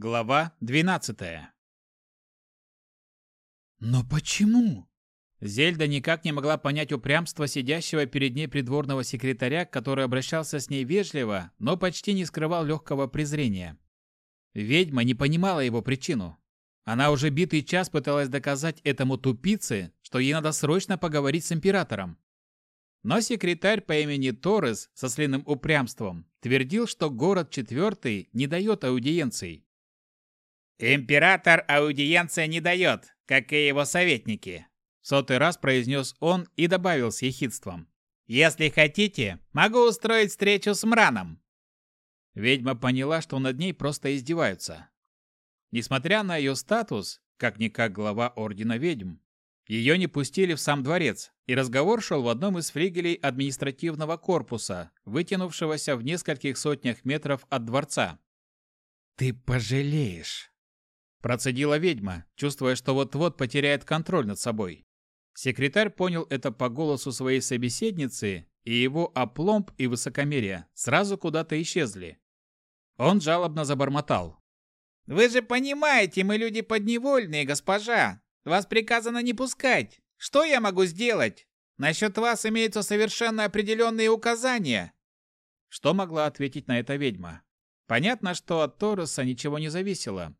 Глава 12 «Но почему?» Зельда никак не могла понять упрямство сидящего перед ней придворного секретаря, который обращался с ней вежливо, но почти не скрывал легкого презрения. Ведьма не понимала его причину. Она уже битый час пыталась доказать этому тупице, что ей надо срочно поговорить с императором. Но секретарь по имени Торрес со слинным упрямством твердил, что город четвертый не дает аудиенций. «Император аудиенция не дает, как и его советники», Сотый раз произнес он и добавил с ехидством. «Если хотите, могу устроить встречу с Мраном». Ведьма поняла, что над ней просто издеваются. Несмотря на ее статус, как-никак глава Ордена Ведьм, ее не пустили в сам дворец, и разговор шел в одном из флигелей административного корпуса, вытянувшегося в нескольких сотнях метров от дворца. «Ты пожалеешь», – процедила ведьма, чувствуя, что вот-вот потеряет контроль над собой. Секретарь понял это по голосу своей собеседницы, и его опломб и высокомерие сразу куда-то исчезли. Он жалобно забормотал. «Вы же понимаете, мы люди подневольные, госпожа. Вас приказано не пускать. Что я могу сделать? Насчет вас имеются совершенно определенные указания». Что могла ответить на это ведьма? Понятно, что от Тороса ничего не зависело.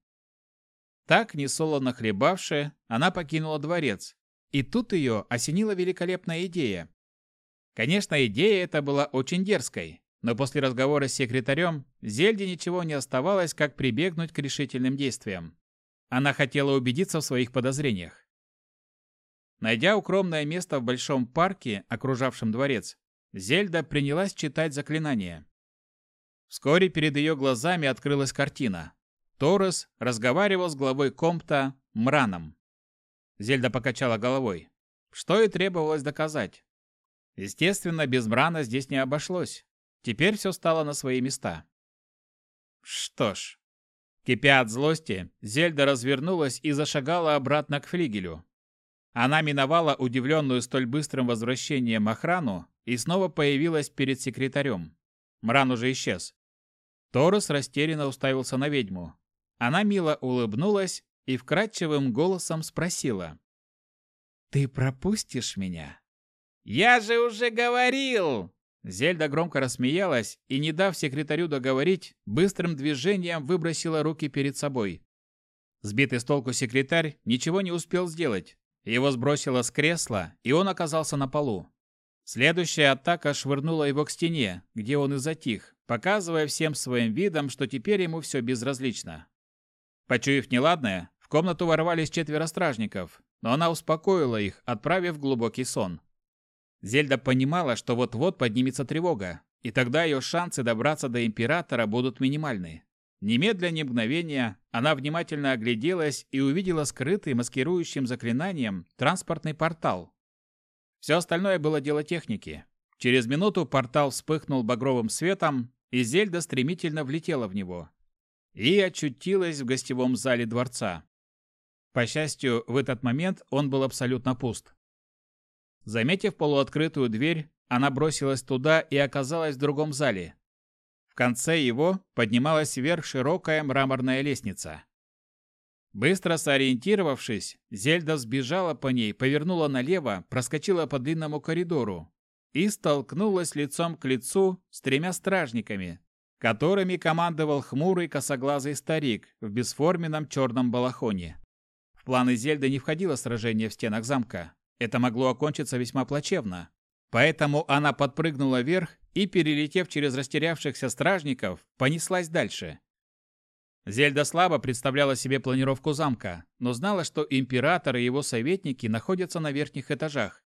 Так, несолоно хлебавшая, она покинула дворец, и тут ее осенила великолепная идея. Конечно, идея эта была очень дерзкой, но после разговора с секретарем Зельде ничего не оставалось, как прибегнуть к решительным действиям. Она хотела убедиться в своих подозрениях. Найдя укромное место в большом парке, окружавшем дворец, Зельда принялась читать заклинания. Вскоре перед ее глазами открылась картина. Торрес разговаривал с главой Компта Мраном. Зельда покачала головой. Что и требовалось доказать. Естественно, без Мрана здесь не обошлось. Теперь все стало на свои места. Что ж. Кипя от злости, Зельда развернулась и зашагала обратно к флигелю. Она миновала удивленную столь быстрым возвращением охрану и снова появилась перед секретарем. Мран уже исчез. Торос растерянно уставился на ведьму. Она мило улыбнулась и вкрадчивым голосом спросила. «Ты пропустишь меня?» «Я же уже говорил!» Зельда громко рассмеялась и, не дав секретарю договорить, быстрым движением выбросила руки перед собой. Сбитый с толку секретарь ничего не успел сделать. Его сбросило с кресла, и он оказался на полу. Следующая атака швырнула его к стене, где он и затих, показывая всем своим видом, что теперь ему все безразлично. Почуяв неладное, в комнату ворвались четверо стражников, но она успокоила их, отправив в глубокий сон. Зельда понимала, что вот-вот поднимется тревога, и тогда ее шансы добраться до Императора будут минимальны. Немедля ни мгновения она внимательно огляделась и увидела скрытый маскирующим заклинанием транспортный портал. Все остальное было дело техники. Через минуту портал вспыхнул багровым светом, и Зельда стремительно влетела в него. И очутилась в гостевом зале дворца. По счастью, в этот момент он был абсолютно пуст. Заметив полуоткрытую дверь, она бросилась туда и оказалась в другом зале. В конце его поднималась вверх широкая мраморная лестница. Быстро сориентировавшись, Зельда сбежала по ней, повернула налево, проскочила по длинному коридору и столкнулась лицом к лицу с тремя стражниками, которыми командовал хмурый косоглазый старик в бесформенном черном балахоне планы Зельды не входило сражение в стенах замка. Это могло окончиться весьма плачевно. Поэтому она подпрыгнула вверх и, перелетев через растерявшихся стражников, понеслась дальше. Зельда слабо представляла себе планировку замка, но знала, что император и его советники находятся на верхних этажах.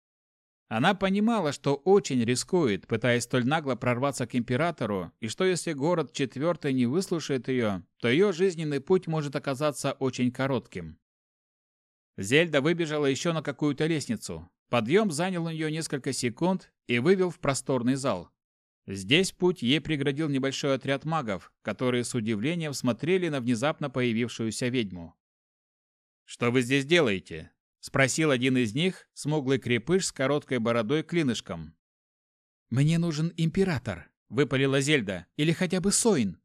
Она понимала, что очень рискует, пытаясь столь нагло прорваться к императору, и что если город четвертый не выслушает ее, то ее жизненный путь может оказаться очень коротким. Зельда выбежала еще на какую-то лестницу. Подъем занял у нее несколько секунд и вывел в просторный зал. Здесь путь ей преградил небольшой отряд магов, которые с удивлением смотрели на внезапно появившуюся ведьму. «Что вы здесь делаете?» – спросил один из них, смуглый крепыш с короткой бородой клинышком. «Мне нужен император», – выпалила Зельда, – «или хотя бы Сойн».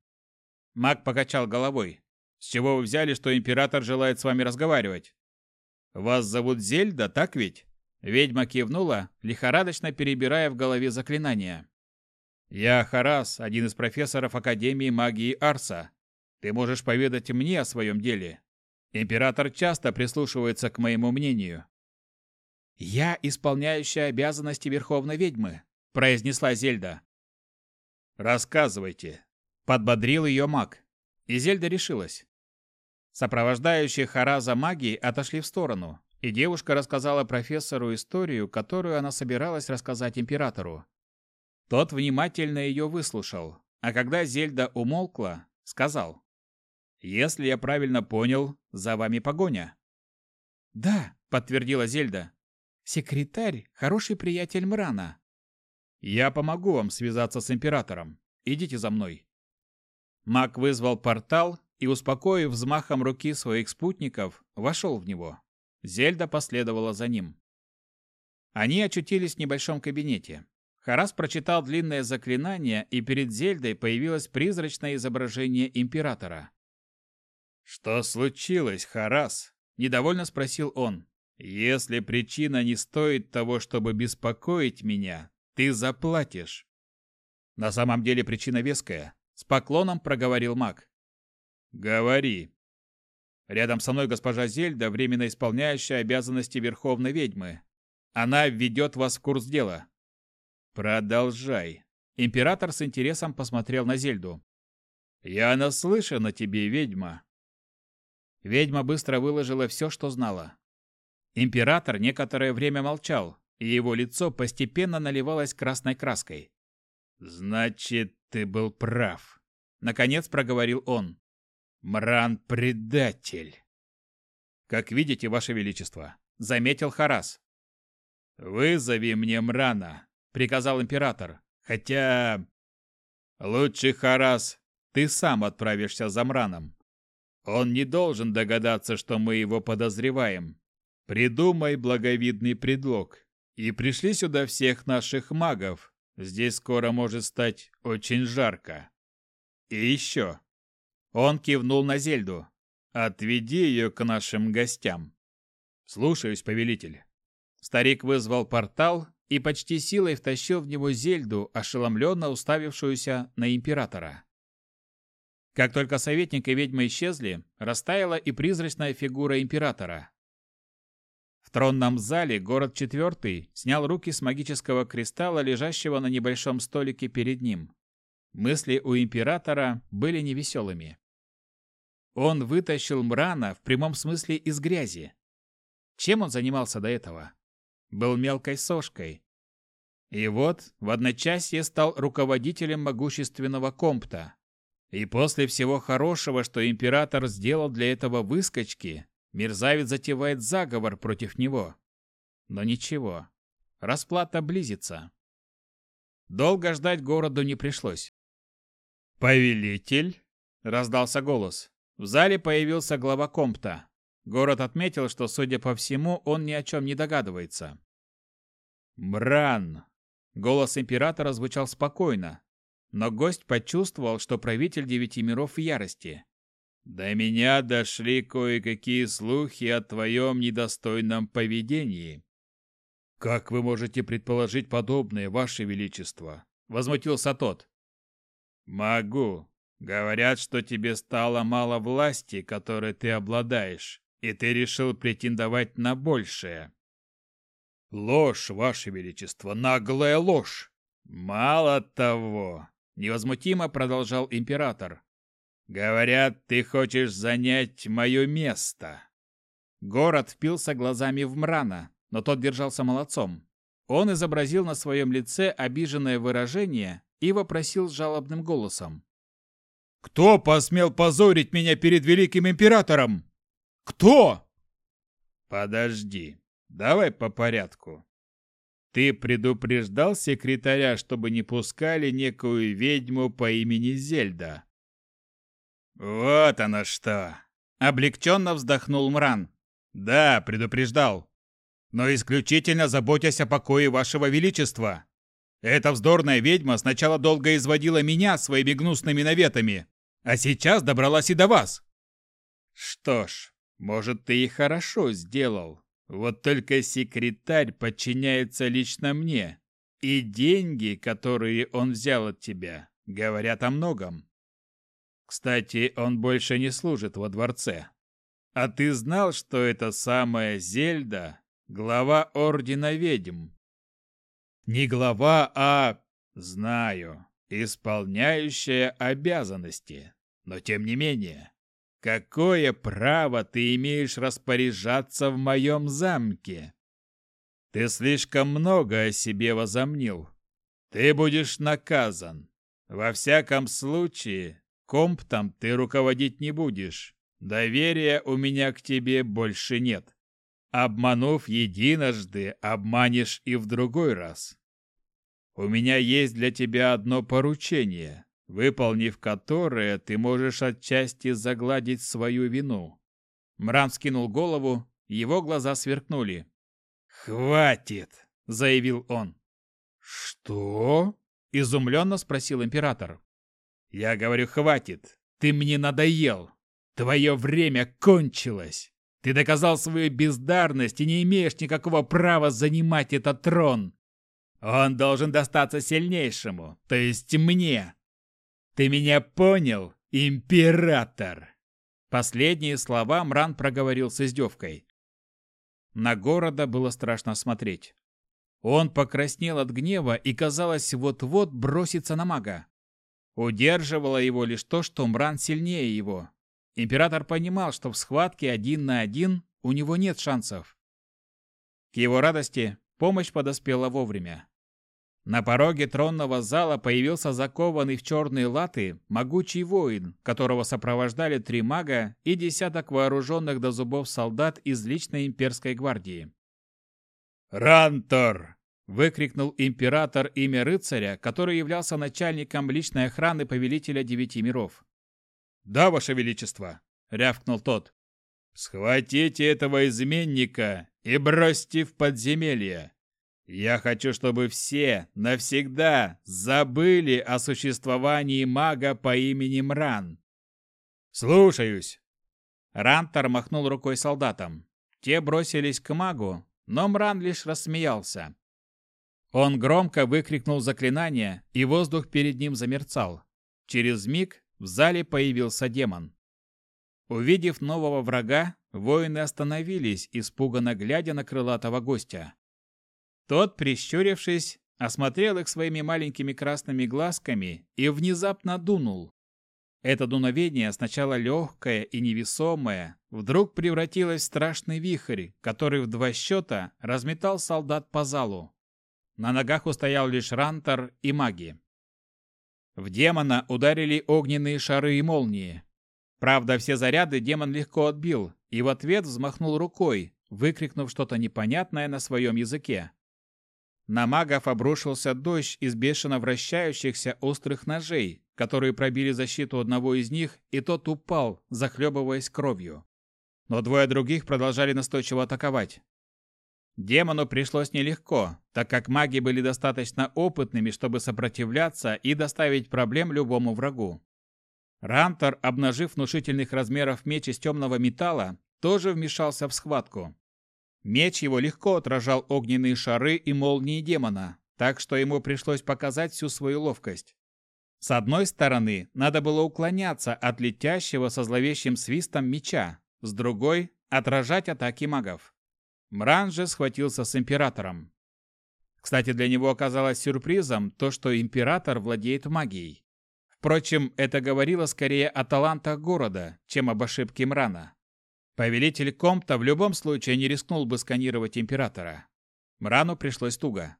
Маг покачал головой. С чего вы взяли, что император желает с вами разговаривать? Вас зовут Зельда, так ведь? Ведьма кивнула, лихорадочно перебирая в голове заклинания. Я Харас, один из профессоров Академии магии Арса. Ты можешь поведать мне о своем деле. Император часто прислушивается к моему мнению. Я исполняющая обязанности Верховной Ведьмы, произнесла Зельда. Рассказывайте, подбодрил ее маг. И Зельда решилась. Сопровождающие Хараза маги отошли в сторону, и девушка рассказала профессору историю, которую она собиралась рассказать императору. Тот внимательно ее выслушал, а когда Зельда умолкла, сказал, «Если я правильно понял, за вами погоня». «Да», — подтвердила Зельда, Секретарь – хороший приятель Мрана. Я помогу вам связаться с императором. Идите за мной. Маг вызвал портал и, успокоив взмахом руки своих спутников, вошел в него. Зельда последовала за ним. Они очутились в небольшом кабинете. Харас прочитал длинное заклинание, и перед Зельдой появилось призрачное изображение императора. «Что случилось, Харас?» – недовольно спросил он. Если причина не стоит того, чтобы беспокоить меня, ты заплатишь. На самом деле причина веская. С поклоном проговорил маг. Говори. Рядом со мной госпожа Зельда, временно исполняющая обязанности Верховной Ведьмы. Она введет вас в курс дела. Продолжай. Император с интересом посмотрел на Зельду. Я наслышан о тебе, ведьма. Ведьма быстро выложила все, что знала. Император некоторое время молчал, и его лицо постепенно наливалось красной краской. «Значит, ты был прав», — наконец проговорил он. «Мран — предатель». «Как видите, Ваше Величество», — заметил Харас. «Вызови мне Мрана», — приказал император. «Хотя...» «Лучше, Харас, ты сам отправишься за Мраном. Он не должен догадаться, что мы его подозреваем, Придумай благовидный предлог. И пришли сюда всех наших магов. Здесь скоро может стать очень жарко. И еще. Он кивнул на Зельду. Отведи ее к нашим гостям. Слушаюсь, повелитель. Старик вызвал портал и почти силой втащил в него Зельду, ошеломленно уставившуюся на императора. Как только советник и ведьма исчезли, растаяла и призрачная фигура императора. В тронном зале город четвертый снял руки с магического кристалла, лежащего на небольшом столике перед ним. Мысли у императора были невеселыми. Он вытащил Мрана в прямом смысле из грязи. Чем он занимался до этого? Был мелкой сошкой. И вот в одночасье стал руководителем могущественного компта. И после всего хорошего, что император сделал для этого выскочки, Мерзавец затевает заговор против него. Но ничего, расплата близится. Долго ждать городу не пришлось. «Повелитель?» – раздался голос. В зале появился глава компта. Город отметил, что, судя по всему, он ни о чем не догадывается. «Мран!» Голос императора звучал спокойно, но гость почувствовал, что правитель девяти миров в ярости. До меня дошли кое-какие слухи о твоем недостойном поведении. Как вы можете предположить подобное, ваше величество? возмутился тот. Могу. Говорят, что тебе стало мало власти, которой ты обладаешь, и ты решил претендовать на большее. Ложь, ваше величество, наглая ложь. Мало того, невозмутимо продолжал император. Говорят, ты хочешь занять мое место. Город впился глазами в Мрана, но тот держался молодцом. Он изобразил на своем лице обиженное выражение и вопросил жалобным голосом. «Кто посмел позорить меня перед великим императором? Кто?» «Подожди, давай по порядку. Ты предупреждал секретаря, чтобы не пускали некую ведьму по имени Зельда?» «Вот оно что!» — облегченно вздохнул Мран. «Да, предупреждал. Но исключительно заботясь о покое вашего величества. Эта вздорная ведьма сначала долго изводила меня своими гнусными наветами, а сейчас добралась и до вас. Что ж, может, ты и хорошо сделал. Вот только секретарь подчиняется лично мне, и деньги, которые он взял от тебя, говорят о многом. Кстати, он больше не служит во дворце. А ты знал, что это самая Зельда — глава Ордена Ведьм? Не глава, а... Знаю, исполняющая обязанности. Но тем не менее, какое право ты имеешь распоряжаться в моем замке? Ты слишком много о себе возомнил. Ты будешь наказан. Во всяком случае, комптом ты руководить не будешь. Доверия у меня к тебе больше нет. Обманув единожды, обманешь и в другой раз. У меня есть для тебя одно поручение, выполнив которое, ты можешь отчасти загладить свою вину. Мран скинул голову, его глаза сверкнули. «Хватит!» — заявил он. «Что?» — изумленно спросил император. «Я говорю, хватит! Ты мне надоел! Твое время кончилось! Ты доказал свою бездарность и не имеешь никакого права занимать этот трон! Он должен достаться сильнейшему, то есть мне! Ты меня понял, император?» Последние слова Мран проговорил с издевкой. На города было страшно смотреть. Он покраснел от гнева и, казалось, вот-вот бросится на мага. Удерживало его лишь то, что Мран сильнее его. Император понимал, что в схватке один на один у него нет шансов. К его радости помощь подоспела вовремя. На пороге тронного зала появился закованный в черные латы могучий воин, которого сопровождали три мага и десяток вооруженных до зубов солдат из личной имперской гвардии. «Рантор!» – выкрикнул император имя рыцаря, который являлся начальником личной охраны повелителя девяти миров. «Да, ваше величество!» – рявкнул тот. «Схватите этого изменника и бросьте в подземелье!» Я хочу, чтобы все навсегда забыли о существовании мага по имени Мран. Слушаюсь. Рантор махнул рукой солдатам. Те бросились к магу, но Мран лишь рассмеялся. Он громко выкрикнул заклинание, и воздух перед ним замерцал. Через миг в зале появился демон. Увидев нового врага, воины остановились, испуганно глядя на крылатого гостя. Тот, прищурившись, осмотрел их своими маленькими красными глазками и внезапно дунул. Это дуновение, сначала легкое и невесомое, вдруг превратилось в страшный вихрь, который в два счета разметал солдат по залу. На ногах устоял лишь Рантор и маги. В демона ударили огненные шары и молнии. Правда, все заряды демон легко отбил и в ответ взмахнул рукой, выкрикнув что-то непонятное на своем языке. На магов обрушился дождь из бешено вращающихся острых ножей, которые пробили защиту одного из них, и тот упал, захлебываясь кровью. Но двое других продолжали настойчиво атаковать. Демону пришлось нелегко, так как маги были достаточно опытными, чтобы сопротивляться и доставить проблем любому врагу. Рантор, обнажив внушительных размеров меч из темного металла, тоже вмешался в схватку. Меч его легко отражал огненные шары и молнии демона, так что ему пришлось показать всю свою ловкость. С одной стороны, надо было уклоняться от летящего со зловещим свистом меча, с другой – отражать атаки магов. Мран же схватился с императором. Кстати, для него оказалось сюрпризом то, что император владеет магией. Впрочем, это говорило скорее о талантах города, чем об ошибке Мрана. Повелитель Компта в любом случае не рискнул бы сканировать императора. Мрану пришлось туго.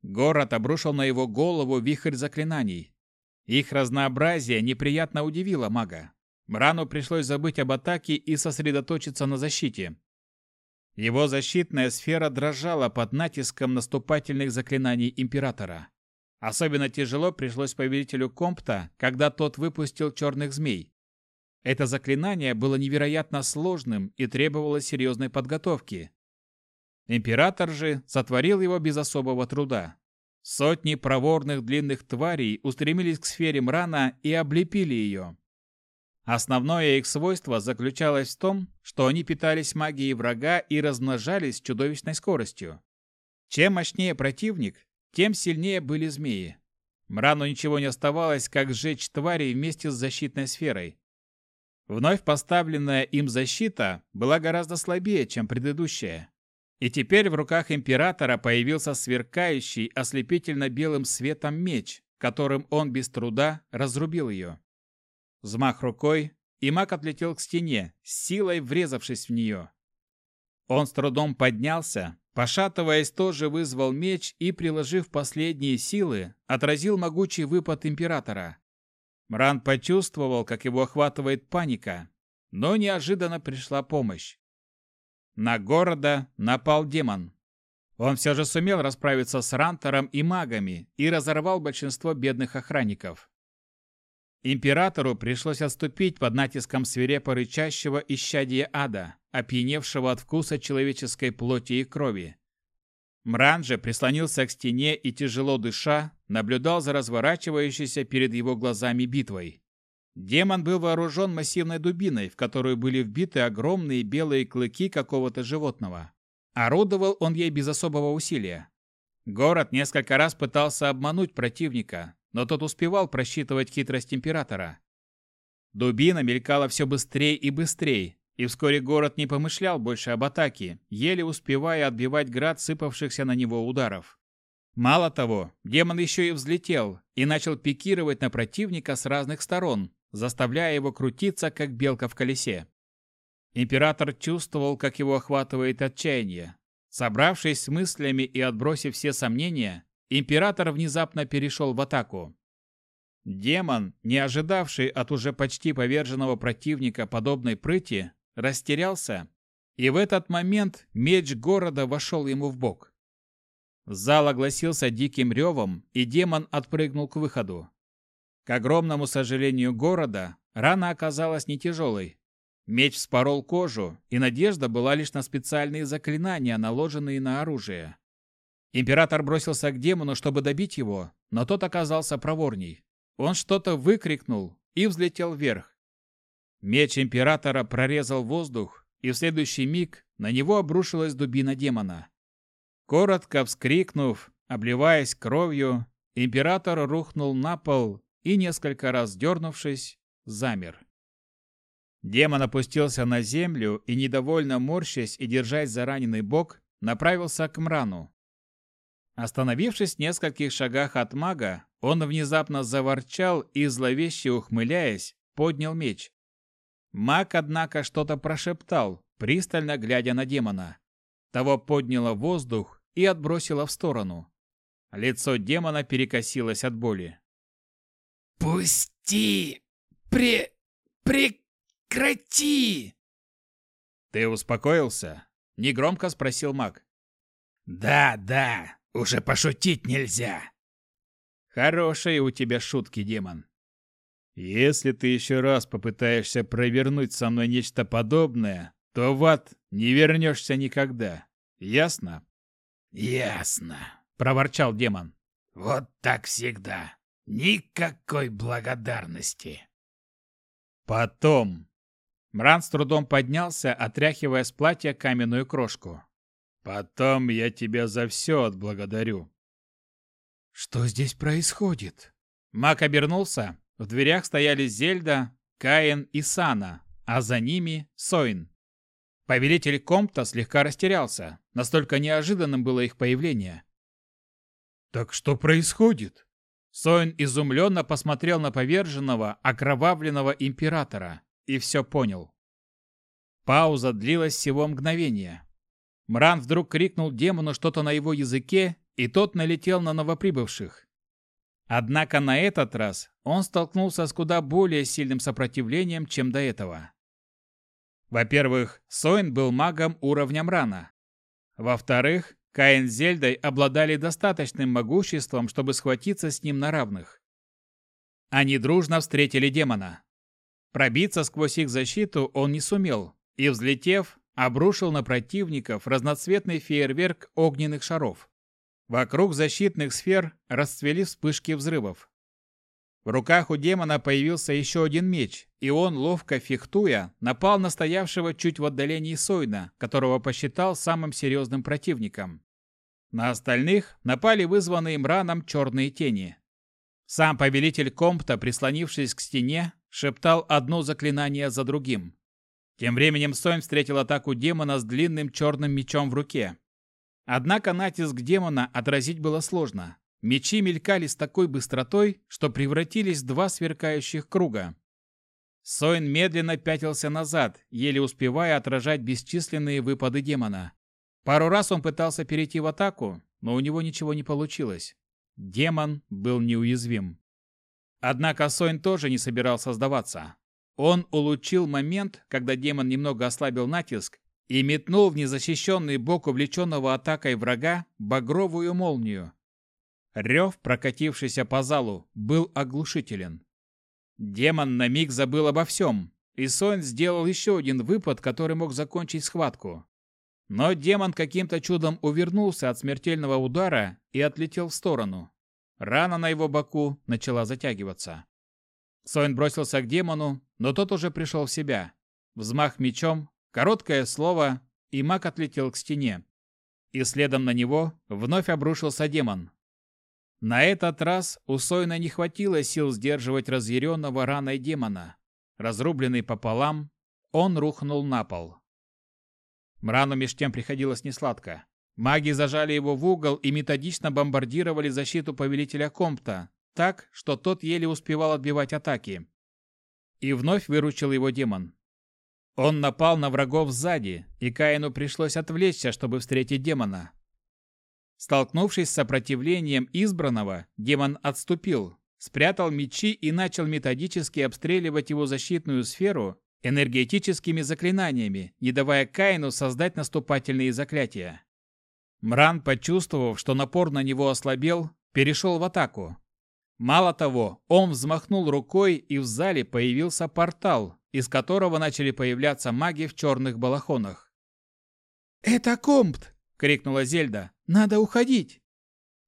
Город обрушил на его голову вихрь заклинаний. Их разнообразие неприятно удивило мага. Мрану пришлось забыть об атаке и сосредоточиться на защите. Его защитная сфера дрожала под натиском наступательных заклинаний императора. Особенно тяжело пришлось повелителю Компта, когда тот выпустил черных змей. Это заклинание было невероятно сложным и требовало серьезной подготовки. Император же сотворил его без особого труда. Сотни проворных длинных тварей устремились к сфере Мрана и облепили ее. Основное их свойство заключалось в том, что они питались магией врага и размножались с чудовищной скоростью. Чем мощнее противник, тем сильнее были змеи. Мрану ничего не оставалось, как сжечь твари вместе с защитной сферой. Вновь поставленная им защита была гораздо слабее, чем предыдущая. И теперь в руках императора появился сверкающий ослепительно белым светом меч, которым он без труда разрубил ее. Взмах рукой, и маг отлетел к стене, силой врезавшись в нее. Он с трудом поднялся, пошатываясь, тоже вызвал меч и, приложив последние силы, отразил могучий выпад императора. Мран почувствовал, как его охватывает паника, но неожиданно пришла помощь. На города напал демон. Он все же сумел расправиться с Рантором и магами и разорвал большинство бедных охранников. Императору пришлось отступить под натиском свирепо рычащего исчадия ада, опьяневшего от вкуса человеческой плоти и крови. Мран же прислонился к стене и, тяжело дыша, наблюдал за разворачивающейся перед его глазами битвой. Демон был вооружен массивной дубиной, в которую были вбиты огромные белые клыки какого-то животного. Орудовал он ей без особого усилия. Город несколько раз пытался обмануть противника, но тот успевал просчитывать хитрость императора. Дубина мелькала все быстрее и быстрее, и вскоре город не помышлял больше об атаке, еле успевая отбивать град сыпавшихся на него ударов. Мало того, демон еще и взлетел и начал пикировать на противника с разных сторон, заставляя его крутиться, как белка в колесе. Император чувствовал, как его охватывает отчаяние. Собравшись с мыслями и отбросив все сомнения, император внезапно перешел в атаку. Демон, не ожидавший от уже почти поверженного противника подобной прыти, растерялся, и в этот момент меч города вошел ему в бок. Зал огласился диким ревом, и демон отпрыгнул к выходу. К огромному сожалению города, рана оказалась не тяжелой. Меч вспорол кожу, и надежда была лишь на специальные заклинания, наложенные на оружие. Император бросился к демону, чтобы добить его, но тот оказался проворней. Он что-то выкрикнул и взлетел вверх. Меч императора прорезал воздух, и в следующий миг на него обрушилась дубина демона. Коротко вскрикнув, обливаясь кровью, император рухнул на пол и, несколько раз дернувшись, замер. Демон опустился на землю и, недовольно морщась и держась за раненый бок, направился к Мрану. Остановившись в нескольких шагах от мага, он внезапно заворчал и, зловеще ухмыляясь, поднял меч. Маг, однако, что-то прошептал, пристально глядя на демона. Того подняло воздух и отбросило в сторону. Лицо демона перекосилось от боли. «Пусти! Пре... прекрати!» «Ты успокоился?» — негромко спросил маг. «Да, да, уже пошутить нельзя!» «Хорошие у тебя шутки, демон. Если ты еще раз попытаешься провернуть со мной нечто подобное, то в ад не вернешься никогда. Ясно?» «Ясно», — проворчал демон. «Вот так всегда. Никакой благодарности». «Потом». Мран с трудом поднялся, отряхивая с платья каменную крошку. Потом я тебя за все отблагодарю. Что здесь происходит? Мак обернулся. В дверях стояли Зельда, Каин и Сана, а за ними Сойн. Повелитель Компта слегка растерялся. Настолько неожиданным было их появление. «Так что происходит?» Сойн изумленно посмотрел на поверженного, окровавленного императора и все понял. Пауза длилась всего мгновение. Мран вдруг крикнул демону что-то на его языке, и тот налетел на новоприбывших. Однако на этот раз он столкнулся с куда более сильным сопротивлением, чем до этого. Во-первых, Сойн был магом уровня Мрана. Во-вторых, Каин с Зельдой обладали достаточным могуществом, чтобы схватиться с ним на равных. Они дружно встретили демона. Пробиться сквозь их защиту он не сумел, и, взлетев, обрушил на противников разноцветный фейерверк огненных шаров. Вокруг защитных сфер расцвели вспышки взрывов. В руках у демона появился еще один меч, и он, ловко фехтуя, напал на стоявшего чуть в отдалении Сойна, которого посчитал самым серьезным противником. На остальных напали вызванные мраном черные тени. Сам повелитель Компта, прислонившись к стене, шептал одно заклинание за другим. Тем временем Сойн встретил атаку демона с длинным черным мечом в руке. Однако натиск демона отразить было сложно. Мечи мелькали с такой быстротой, что превратились в два сверкающих круга. Сойн медленно пятился назад, еле успевая отражать бесчисленные выпады демона. Пару раз он пытался перейти в атаку, но у него ничего не получилось. Демон был неуязвим. Однако Сойн тоже не собирался сдаваться. Он улучил момент, когда демон немного ослабил натиск, и метнул в незащищенный бок увлеченного атакой врага багровую молнию. Рев, прокатившийся по залу, был оглушителен. Демон на миг забыл обо всем, и Сон сделал еще один выпад, который мог закончить схватку. Но демон каким-то чудом увернулся от смертельного удара и отлетел в сторону. Рана на его боку начала затягиваться. Сойн бросился к демону, но тот уже пришел в себя. Взмах мечом, короткое слово, и маг отлетел к стене. И следом на него вновь обрушился демон, на этот раз у Сойна не хватило сил сдерживать разъяренного раной демона. Разрубленный пополам, он рухнул на пол. Мрану меж тем приходилось несладко. Маги зажали его в угол и методично бомбардировали защиту повелителя Компта, так, что тот еле успевал отбивать атаки. И вновь выручил его демон. Он напал на врагов сзади, и Каину пришлось отвлечься, чтобы встретить демона. Столкнувшись с сопротивлением избранного, демон отступил, спрятал мечи и начал методически обстреливать его защитную сферу энергетическими заклинаниями, не давая Каину создать наступательные заклятия. Мран, почувствовав, что напор на него ослабел, перешел в атаку. Мало того, он взмахнул рукой, и в зале появился портал, из которого начали появляться маги в черных балахонах. «Это Компт!» — крикнула Зельда. Надо уходить!»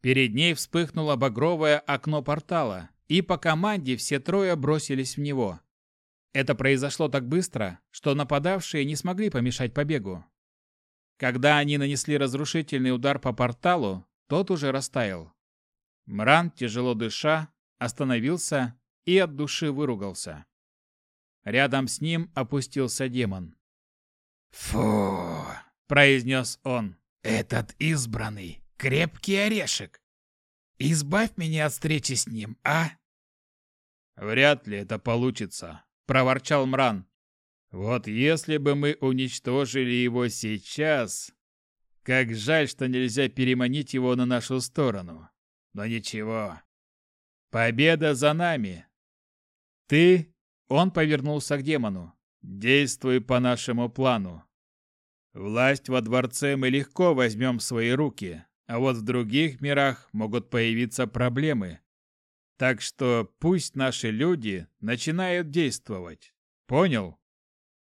Перед ней вспыхнуло багровое окно портала, и по команде все трое бросились в него. Это произошло так быстро, что нападавшие не смогли помешать побегу. Когда они нанесли разрушительный удар по порталу, тот уже растаял. Мран, тяжело дыша, остановился и от души выругался. Рядом с ним опустился демон. «Фу!» – произнес он. Этот избранный — крепкий орешек. Избавь меня от встречи с ним, а? Вряд ли это получится, проворчал Мран. Вот если бы мы уничтожили его сейчас... Как жаль, что нельзя переманить его на нашу сторону. Но ничего. Победа за нами. Ты, он повернулся к демону. Действуй по нашему плану. Власть во дворце мы легко возьмем в свои руки, а вот в других мирах могут появиться проблемы. Так что пусть наши люди начинают действовать. Понял?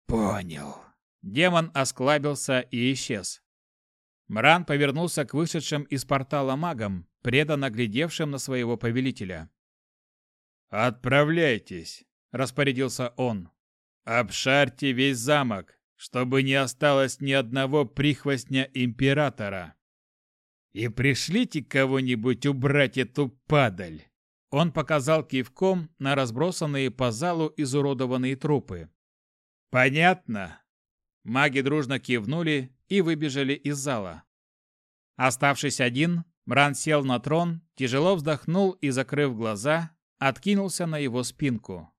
Понял. Демон осклабился и исчез. Мран повернулся к вышедшим из портала магам, преданно глядевшим на своего повелителя. «Отправляйтесь», — распорядился он. «Обшарьте весь замок чтобы не осталось ни одного прихвостня императора. И пришлите кого-нибудь убрать эту падаль. Он показал кивком на разбросанные по залу изуродованные трупы. Понятно. Маги дружно кивнули и выбежали из зала. Оставшись один, Мран сел на трон, тяжело вздохнул и, закрыв глаза, откинулся на его спинку.